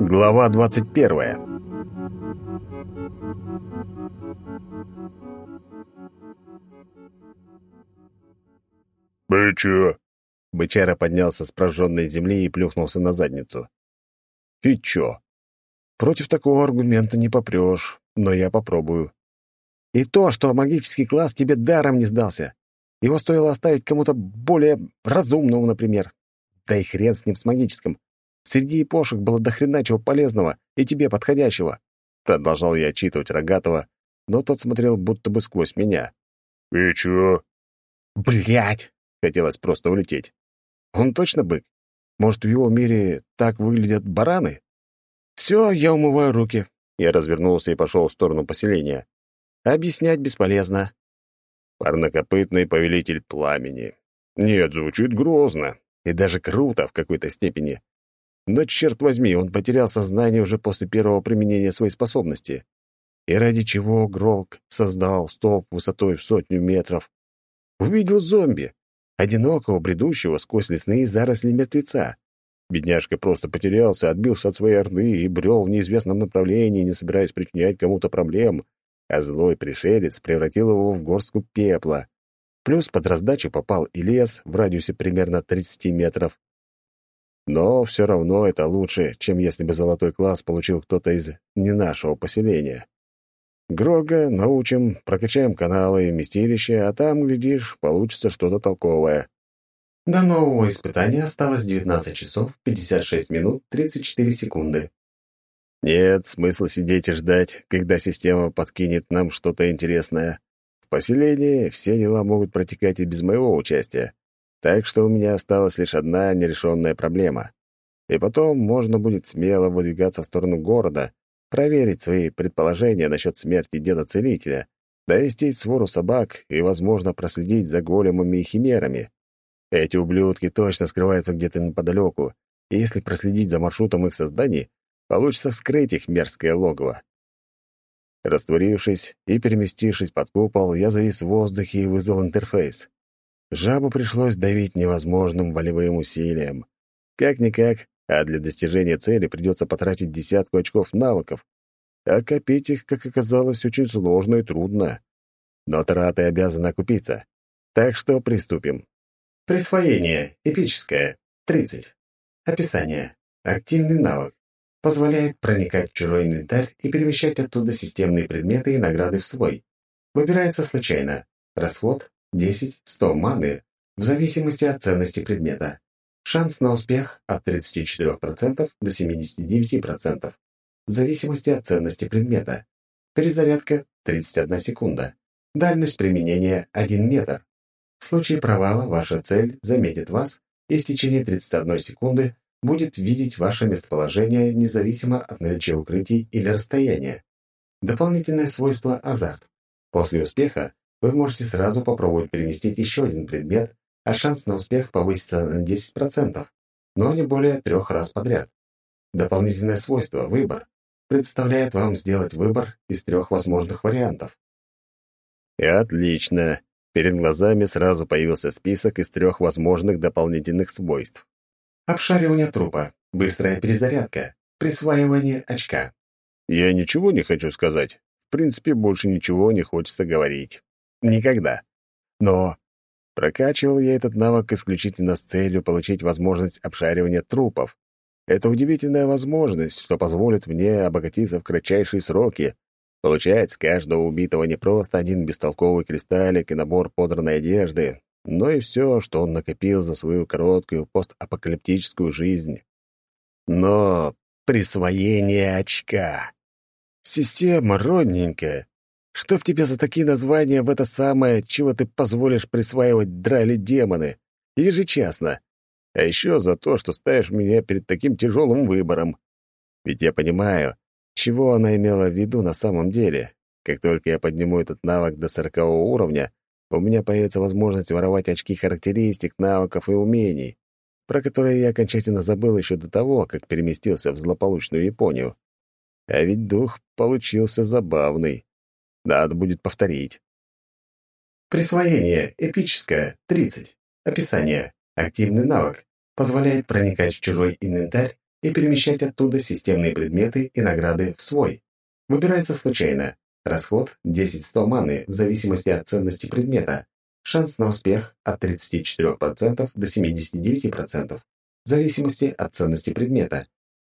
Глава двадцать первая. «Вы чё?» Бычара поднялся с прожженной земли и плюхнулся на задницу. «И чё? Против такого аргумента не попрёшь, но я попробую. И то, что магический класс тебе даром не сдался. Его стоило оставить кому-то более разумному, например. Да и хрен с ним с магическим. Среди эпошек было дохрена чего полезного и тебе подходящего. Продолжал я отчитывать Рогатого, но тот смотрел будто бы сквозь меня. «И чё?» Блять! Хотелось просто улететь. Он точно бык? Может, в его мире так выглядят бараны? Все, я умываю руки. Я развернулся и пошел в сторону поселения. Объяснять бесполезно. Парнокопытный повелитель пламени. Нет, звучит грозно. И даже круто в какой-то степени. Но, черт возьми, он потерял сознание уже после первого применения своей способности. И ради чего Грок создал столб высотой в сотню метров? Увидел зомби, одинокого, бредущего сквозь лесные заросли мертвеца. Бедняжка просто потерялся, отбился от своей орды и брел в неизвестном направлении, не собираясь причинять кому-то проблем, а злой пришелец превратил его в горстку пепла. Плюс под раздачу попал и лес в радиусе примерно 30 метров. Но все равно это лучше, чем если бы золотой класс получил кто-то из не нашего поселения. Грога научим, прокачаем каналы и вместилища, а там, глядишь, получится что-то толковое. До нового испытания осталось 19 часов 56 минут 34 секунды. Нет смысла сидеть и ждать, когда система подкинет нам что-то интересное. Поселении все дела могут протекать и без моего участия. Так что у меня осталась лишь одна нерешенная проблема. И потом можно будет смело выдвигаться в сторону города, проверить свои предположения насчет смерти деда-целителя, довести свору собак и, возможно, проследить за големами и химерами. Эти ублюдки точно скрываются где-то неподалеку, и если проследить за маршрутом их созданий, получится вскрыть их мерзкое логово. Растворившись и переместившись под купол, я завис в воздухе и вызвал интерфейс. Жабу пришлось давить невозможным волевым усилием. Как-никак, а для достижения цели придется потратить десятку очков навыков, а копить их, как оказалось, очень сложно и трудно. Но траты обязаны окупиться. Так что приступим. Присвоение. Эпическое. 30. Описание. Активный навык. Позволяет проникать в чужой инвентарь и перемещать оттуда системные предметы и награды в свой. Выбирается случайно. Расход 10-100 маны в зависимости от ценности предмета. Шанс на успех от 34% до 79%, в зависимости от ценности предмета. Перезарядка 31 секунда. Дальность применения 1 метр. В случае провала ваша цель заметит вас и в течение 31 секунды будет видеть ваше местоположение независимо от наличия укрытий или расстояния. Дополнительное свойство «Азарт». После успеха вы можете сразу попробовать переместить еще один предмет, а шанс на успех повысится на 10%, но не более трех раз подряд. Дополнительное свойство «Выбор» представляет вам сделать выбор из трех возможных вариантов. Отлично. Перед глазами сразу появился список из трех возможных дополнительных свойств. Обшаривание трупа, быстрая перезарядка, присваивание очка. Я ничего не хочу сказать. В принципе, больше ничего не хочется говорить. Никогда. Но прокачивал я этот навык исключительно с целью получить возможность обшаривания трупов. Это удивительная возможность, что позволит мне обогатиться в кратчайшие сроки, получать с каждого убитого не просто один бестолковый кристаллик и набор подранной одежды, но и все, что он накопил за свою короткую постапокалиптическую жизнь. Но присвоение очка. Система родненькая. Чтоб тебе за такие названия в это самое, чего ты позволишь присваивать драли демоны, ежечасно. А еще за то, что ставишь меня перед таким тяжелым выбором. Ведь я понимаю, чего она имела в виду на самом деле. Как только я подниму этот навык до сорокового уровня, у меня появится возможность воровать очки характеристик, навыков и умений, про которые я окончательно забыл еще до того, как переместился в злополучную Японию. А ведь дух получился забавный. Надо будет повторить. Присвоение. Эпическое. 30. Описание. Активный навык. позволяет проникать в чужой инвентарь и перемещать оттуда системные предметы и награды в свой. Выбирается случайно. Расход 10-100 маны в зависимости от ценности предмета. Шанс на успех от 34% до 79%, в зависимости от ценности предмета.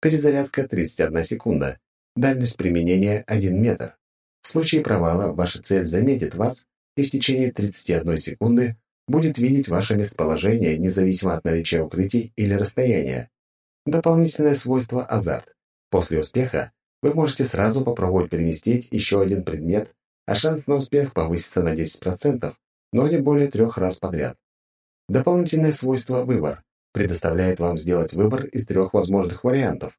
Перезарядка 31 секунда. Дальность применения 1 метр. В случае провала ваша цель заметит вас и в течение 31 секунды будет видеть ваше местоположение, независимо от наличия укрытий или расстояния. Дополнительное свойство азарт. После успеха вы можете сразу попробовать переместить еще один предмет, а шанс на успех повысится на 10%, но не более трех раз подряд. Дополнительное свойство «Выбор» предоставляет вам сделать выбор из трех возможных вариантов.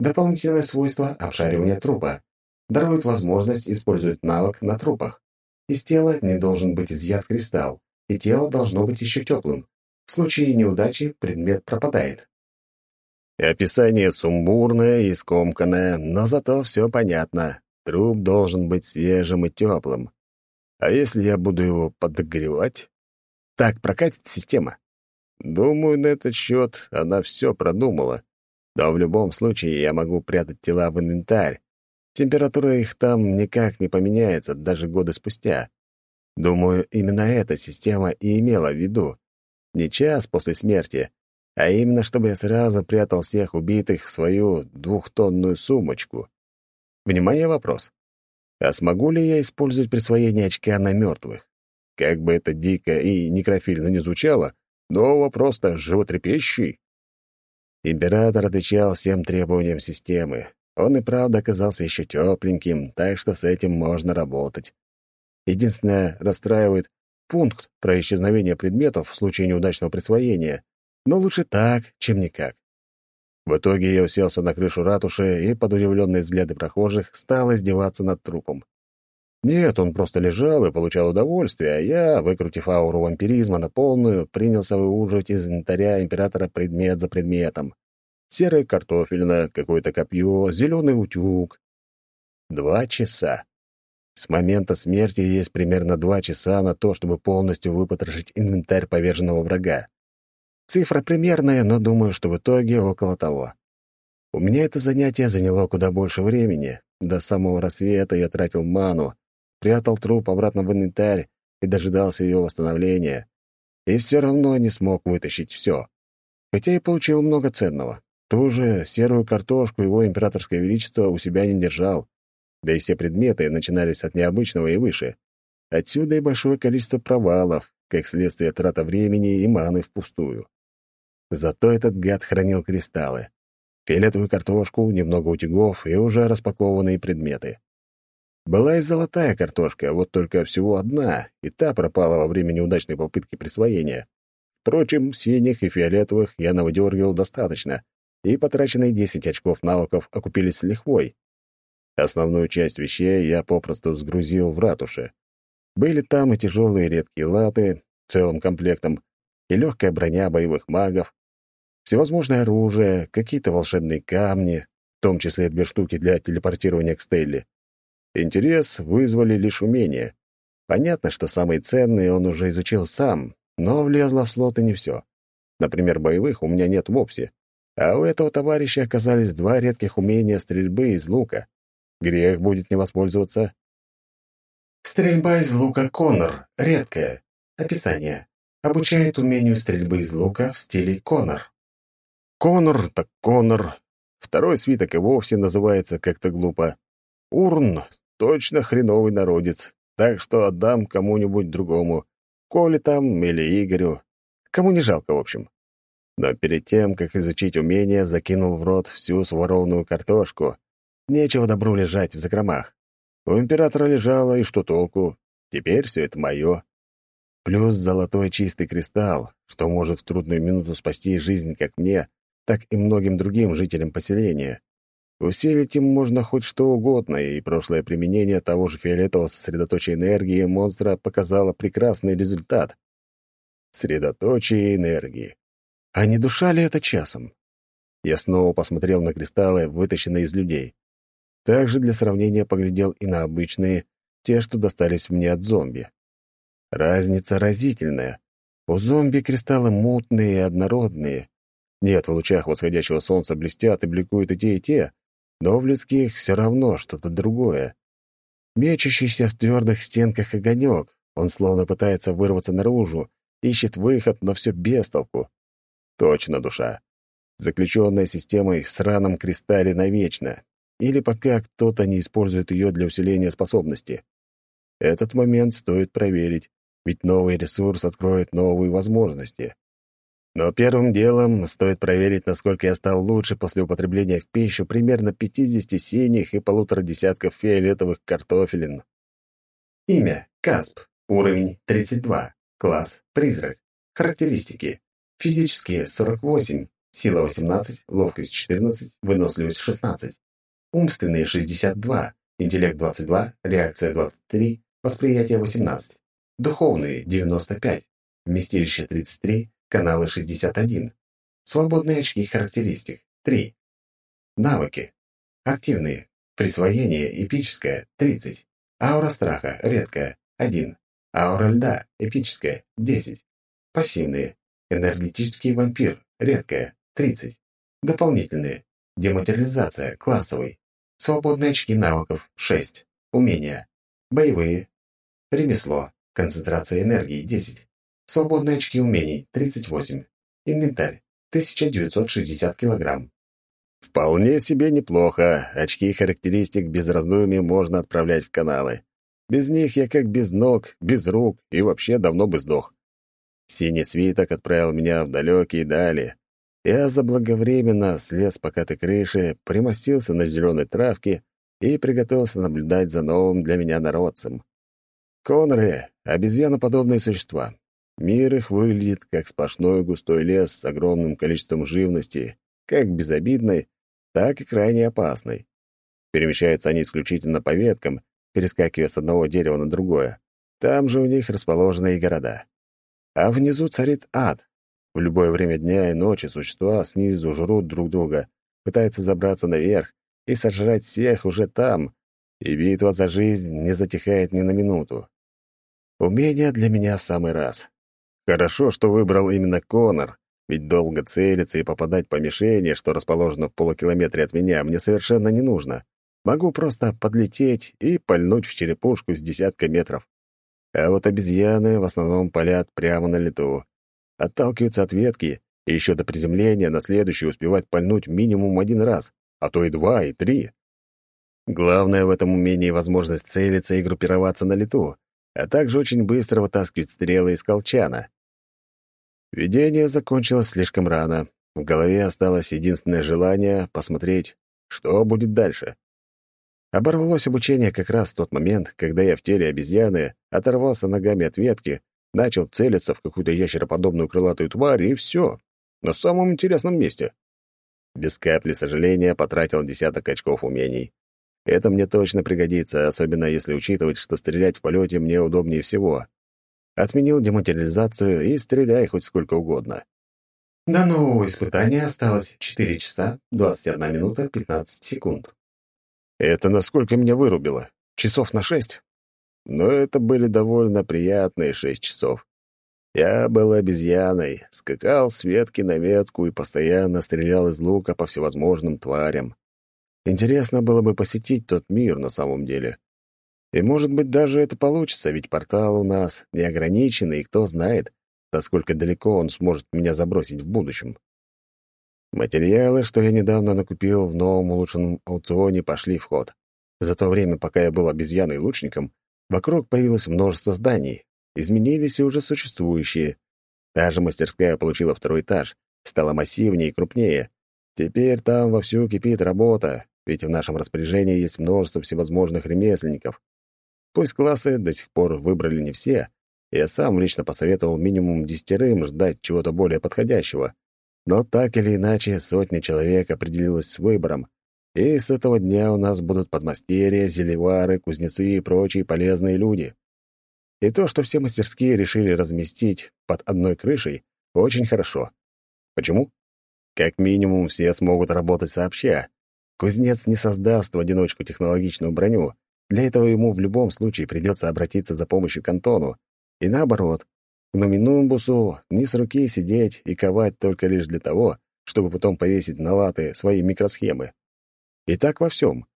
Дополнительное свойство обшаривания трупа дарует возможность использовать навык на трупах. Из тела не должен быть изъят кристалл, и тело должно быть еще теплым. В случае неудачи предмет пропадает. Описание сумбурное и скомканное, но зато все понятно. Труп должен быть свежим и теплым. А если я буду его подогревать? Так прокатит система. Думаю, на этот счет она все продумала. Но в любом случае я могу прятать тела в инвентарь. Температура их там никак не поменяется даже годы спустя. Думаю, именно эта система и имела в виду. Не час после смерти, а именно чтобы я сразу прятал всех убитых в свою двухтонную сумочку. Внимание, вопрос. А смогу ли я использовать присвоение очка на мертвых? Как бы это дико и некрофильно не звучало, но вопрос-то животрепещущий. Император отвечал всем требованиям системы. Он и правда оказался еще тепленьким, так что с этим можно работать. Единственное, расстраивает пункт про исчезновение предметов в случае неудачного присвоения, но лучше так, чем никак. В итоге я уселся на крышу ратуши и под удивленные взгляды прохожих стал издеваться над трупом. Нет, он просто лежал и получал удовольствие, а я, выкрутив ауру вампиризма на полную, принялся выуживать из инвентаря императора предмет за предметом. Серая картофельная, какое-то копье, зеленый утюг. Два часа. С момента смерти есть примерно два часа на то, чтобы полностью выпотрошить инвентарь поверженного врага. Цифра примерная, но думаю, что в итоге около того. У меня это занятие заняло куда больше времени. До самого рассвета я тратил ману, прятал труп обратно в инвентарь и дожидался ее восстановления. И все равно не смог вытащить все. Хотя и получил много ценного. Ту же серую картошку его императорское величество у себя не держал. Да и все предметы начинались от необычного и выше. Отсюда и большое количество провалов, как следствие трата времени и маны впустую. Зато этот гад хранил кристаллы. Фиолетовую картошку, немного утюгов и уже распакованные предметы. Была и золотая картошка, вот только всего одна, и та пропала во время неудачной попытки присвоения. Впрочем, синих и фиолетовых я навыдергивал достаточно, и потраченные 10 очков навыков окупились с лихвой. Основную часть вещей я попросту сгрузил в ратуше. Были там и тяжелые редкие латы, целым комплектом, и легкая броня боевых магов, всевозможное оружие, какие-то волшебные камни, в том числе две штуки для телепортирования к Стелле. Интерес вызвали лишь умения. Понятно, что самые ценные он уже изучил сам, но влезло в слоты не все. Например, боевых у меня нет вовсе. А у этого товарища оказались два редких умения стрельбы из лука. Грех будет не воспользоваться. Стрельба из лука Конор. Редкая. Описание. Обучает умению стрельбы из лука в стиле Конор. Конор так Конор. Второй свиток и вовсе называется как-то глупо. Урн — точно хреновый народец, так что отдам кому-нибудь другому. Коле там или Игорю. Кому не жалко, в общем. Но перед тем, как изучить умение, закинул в рот всю сворованную картошку. Нечего добру лежать в закромах. У императора лежало, и что толку? Теперь все это мое. Плюс золотой чистый кристалл, что может в трудную минуту спасти жизнь как мне, так и многим другим жителям поселения. Усилить им можно хоть что угодно, и прошлое применение того же фиолетового сосредоточия энергии монстра показало прекрасный результат. Средоточие энергии. А не душа ли это часом? Я снова посмотрел на кристаллы, вытащенные из людей. Также для сравнения поглядел и на обычные, те, что достались мне от зомби. Разница разительная. У зомби кристаллы мутные и однородные, Нет, в лучах восходящего солнца блестят и бликуют и те, и те, но в людских все равно что-то другое. Мечущийся в твердых стенках огонек, он словно пытается вырваться наружу, ищет выход, но все без толку. Точно душа. Заключенная системой в сраном кристалле навечно. Или пока кто-то не использует ее для усиления способности. Этот момент стоит проверить, ведь новый ресурс откроет новые возможности. Но первым делом стоит проверить, насколько я стал лучше после употребления в пищу примерно 50 синих и полутора десятков фиолетовых картофелин. Имя — Касп. Уровень 32. Класс — Призрак. Характеристики. Физические — 48. Сила — 18. Ловкость — 14. Выносливость — 16. Умственные — 62. Интеллект — 22. Реакция — 23. Восприятие — 18. Духовные — 95. Вместилище — 33. Каналы 61. Свободные очки характеристик 3. Навыки. Активные. Присвоение эпическое 30. Аура страха редкая 1. Аура льда эпическая 10. Пассивные. Энергетический вампир редкая 30. Дополнительные. Дематериализация классовый. Свободные очки навыков 6. Умения. Боевые. Ремесло. Концентрация энергии 10. Свободные очки умений – 38. Инвентарь – 1960 килограмм. Вполне себе неплохо. Очки характеристик без раздумий можно отправлять в каналы. Без них я как без ног, без рук и вообще давно бы сдох. Синий свиток отправил меня в далекие дали. Я заблаговременно слез с покатой крыши, примостился на зеленой травке и приготовился наблюдать за новым для меня народцем. Конры — обезьяноподобные существа. Мир их выглядит как сплошной густой лес с огромным количеством живности, как безобидной, так и крайне опасной. Перемещаются они исключительно по веткам, перескакивая с одного дерева на другое. Там же у них расположены и города. А внизу царит ад. В любое время дня и ночи существа снизу жрут друг друга, пытаются забраться наверх и сожрать всех уже там, и битва за жизнь не затихает ни на минуту. Умение для меня в самый раз. Хорошо, что выбрал именно Конор, ведь долго целиться и попадать по мишени, что расположено в полукилометре от меня, мне совершенно не нужно. Могу просто подлететь и пальнуть в черепушку с десятка метров. А вот обезьяны в основном палят прямо на лету. Отталкиваются от ветки, и еще до приземления на следующую успевать пальнуть минимум один раз, а то и два, и три. Главное в этом умении возможность целиться и группироваться на лету, а также очень быстро вытаскивать стрелы из колчана. Видение закончилось слишком рано. В голове осталось единственное желание посмотреть, что будет дальше. Оборвалось обучение как раз в тот момент, когда я в теле обезьяны оторвался ногами от ветки, начал целиться в какую-то ящероподобную крылатую тварь, и все. На самом интересном месте. Без капли сожаления потратил десяток очков умений. Это мне точно пригодится, особенно если учитывать, что стрелять в полете мне удобнее всего. Отменил дематериализацию и стреляй хоть сколько угодно. До нового испытания осталось 4 часа 21 минута 15 секунд. Это насколько меня вырубило? Часов на шесть? Но это были довольно приятные шесть часов. Я был обезьяной, скакал с ветки на ветку и постоянно стрелял из лука по всевозможным тварям. Интересно было бы посетить тот мир на самом деле. И, может быть, даже это получится, ведь портал у нас неограниченный, и кто знает, насколько далеко он сможет меня забросить в будущем. Материалы, что я недавно накупил в новом улучшенном аукционе, пошли в ход. За то время, пока я был обезьяной-лучником, вокруг появилось множество зданий. Изменились и уже существующие. Та же мастерская получила второй этаж, стала массивнее и крупнее. Теперь там вовсю кипит работа, ведь в нашем распоряжении есть множество всевозможных ремесленников. Пусть классы до сих пор выбрали не все, я сам лично посоветовал минимум десятерым ждать чего-то более подходящего. Но так или иначе, сотня человек определилась с выбором, и с этого дня у нас будут подмастерья, зелевары, кузнецы и прочие полезные люди. И то, что все мастерские решили разместить под одной крышей, очень хорошо. Почему? Как минимум, все смогут работать сообща. Кузнец не создаст в одиночку технологичную броню, для этого ему в любом случае придется обратиться за помощью к Антону. И наоборот, к Нуминумбусу не с руки сидеть и ковать только лишь для того, чтобы потом повесить на латы свои микросхемы. И так во всем.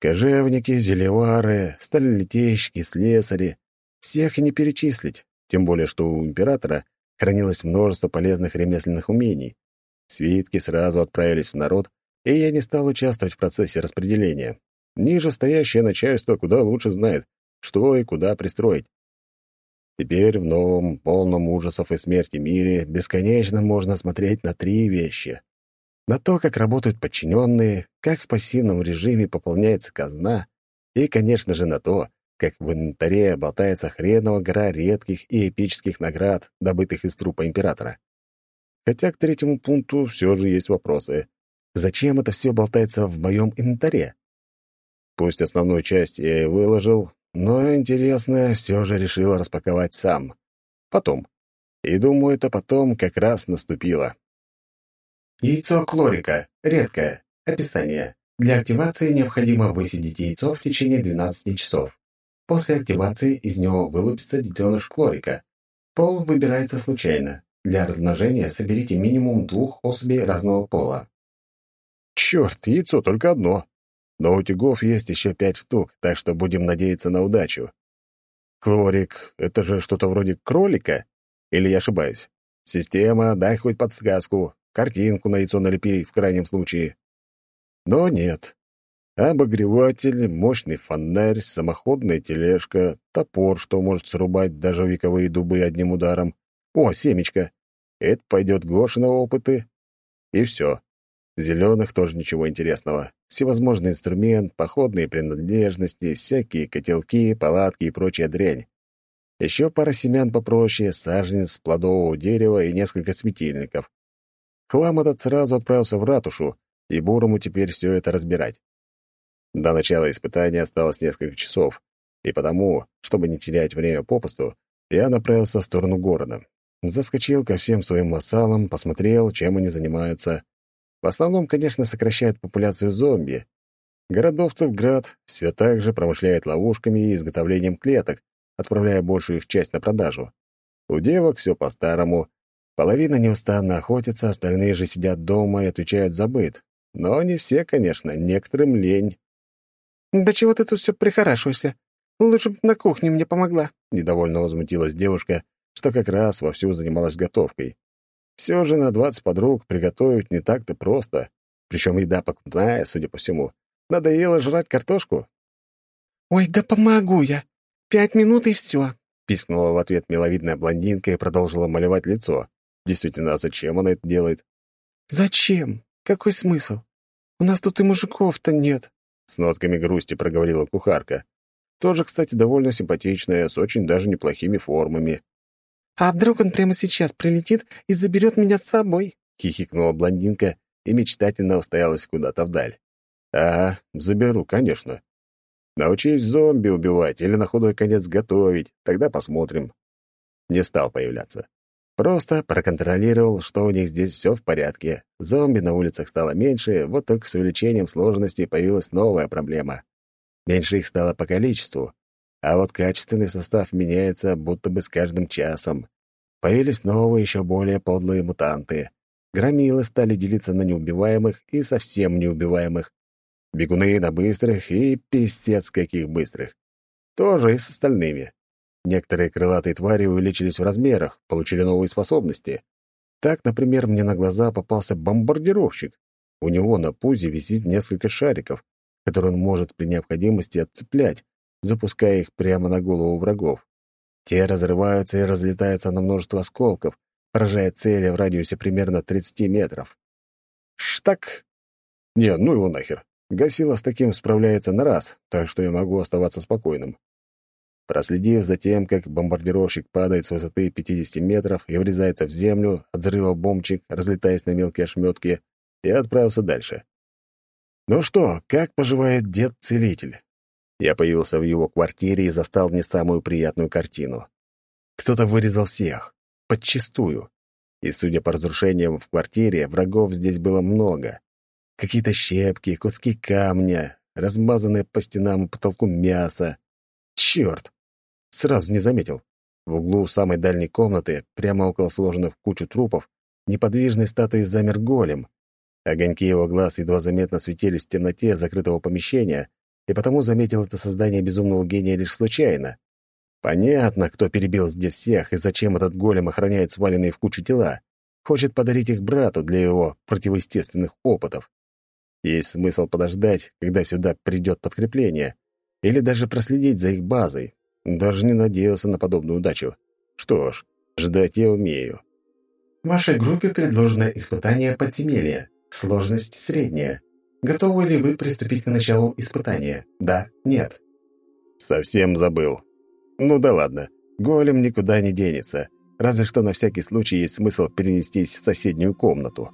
Кожевники, зелевары, сталелитейщики, слесари. Всех не перечислить, тем более что у императора хранилось множество полезных ремесленных умений. Свитки сразу отправились в народ, и я не стал участвовать в процессе распределения. Ниже стоящее начальство куда лучше знает, что и куда пристроить. Теперь в новом, полном ужасов и смерти мире бесконечно можно смотреть на три вещи. На то, как работают подчиненные, как в пассивном режиме пополняется казна, и, конечно же, на то, как в инвентаре болтается хреново гора редких и эпических наград, добытых из трупа императора. Хотя к третьему пункту все же есть вопросы. Зачем это все болтается в моем инвентаре? Пусть основную часть я и выложил, но интересное все же решил распаковать сам. Потом. И думаю, это потом как раз наступило. Яйцо клорика. Редкое. Описание. Для активации необходимо высидеть яйцо в течение 12 часов. После активации из него вылупится детеныш клорика. Пол выбирается случайно. Для размножения соберите минимум двух особей разного пола. Черт, яйцо только одно. Но у тюгов есть еще пять штук, так что будем надеяться на удачу. Клорик — это же что-то вроде кролика? Или я ошибаюсь? Система, дай хоть подсказку, картинку на яйцо налепи в крайнем случае. Но нет. Обогреватель, мощный фонарь, самоходная тележка, топор, что может срубать даже вековые дубы одним ударом. О, семечко. Это пойдет Гоша на опыты. И все. Зеленых тоже ничего интересного. Всевозможный инструмент, походные принадлежности, всякие котелки, палатки и прочая дрянь. Еще пара семян попроще, саженец плодового дерева и несколько светильников. Хлам этот сразу отправился в ратушу, и Бурому теперь все это разбирать. До начала испытания осталось несколько часов, и потому, чтобы не терять время попусту, я направился в сторону города. Заскочил ко всем своим вассалам, посмотрел, чем они занимаются. В основном, конечно, сокращают популяцию зомби. Городовцев град все так же промышляет ловушками и изготовлением клеток, отправляя большую их часть на продажу. У девок все по-старому. Половина неустанно охотится, остальные же сидят дома и отвечают за быт. Но не все, конечно, некоторым лень. «Да чего ты тут все прихорашиваешься? Лучше бы на кухне мне помогла», — недовольно возмутилась девушка, что как раз вовсю занималась готовкой. Все же на двадцать подруг приготовить не так-то просто. Причем еда покупная, судя по всему. Надоело жрать картошку. «Ой, да помогу я. Пять минут и все», — пискнула в ответ миловидная блондинка и продолжила малевать лицо. Действительно, а зачем она это делает? «Зачем? Какой смысл? У нас тут и мужиков-то нет», — с нотками грусти проговорила кухарка. Тоже, кстати, довольно симпатичная, с очень даже неплохими формами. «А вдруг он прямо сейчас прилетит и заберет меня с собой?» — хихикнула блондинка и мечтательно устоялась куда-то вдаль. «Ага, заберу, конечно. Научись зомби убивать или на худой конец готовить, тогда посмотрим». Не стал появляться. Просто проконтролировал, что у них здесь все в порядке. Зомби на улицах стало меньше, вот только с увеличением сложности появилась новая проблема. Меньше их стало по количеству, а вот качественный состав меняется будто бы с каждым часом. Появились новые, еще более подлые мутанты. Громилы стали делиться на неубиваемых и совсем неубиваемых. Бегуны на быстрых и писец каких быстрых. Тоже и с остальными. Некоторые крылатые твари увеличились в размерах, получили новые способности. Так, например, мне на глаза попался бомбардировщик. У него на пузе висит несколько шариков, которые он может при необходимости отцеплять, запуская их прямо на голову врагов. Те разрываются и разлетаются на множество осколков, поражая цели в радиусе примерно 30 метров. Штак! Не, ну его нахер. Гасила с таким справляется на раз, так что я могу оставаться спокойным. Проследив за тем, как бомбардировщик падает с высоты 50 метров и врезается в землю, от взрыва бомбчик, разлетаясь на мелкие ошметки, я отправился дальше. «Ну что, как поживает дед-целитель?» Я появился в его квартире и застал не самую приятную картину. Кто-то вырезал всех. Подчистую. И, судя по разрушениям в квартире, врагов здесь было много. Какие-то щепки, куски камня, размазанное по стенам и потолку мясо. Черт! Сразу не заметил. В углу самой дальней комнаты, прямо около сложенных в кучу трупов, неподвижной статуей замер голем. Огоньки его глаз едва заметно светились в темноте закрытого помещения, и потому заметил это создание безумного гения лишь случайно. Понятно, кто перебил здесь всех и зачем этот голем охраняет сваленные в кучу тела. Хочет подарить их брату для его противоестественных опытов. Есть смысл подождать, когда сюда придет подкрепление, или даже проследить за их базой. Даже не надеялся на подобную удачу. Что ж, ждать я умею. Вашей группе предложено испытание подземелья. Сложность средняя. Готовы ли вы приступить к началу испытания? Да, нет. Совсем забыл. Ну да ладно. Голем никуда не денется. Разве что на всякий случай есть смысл перенестись в соседнюю комнату.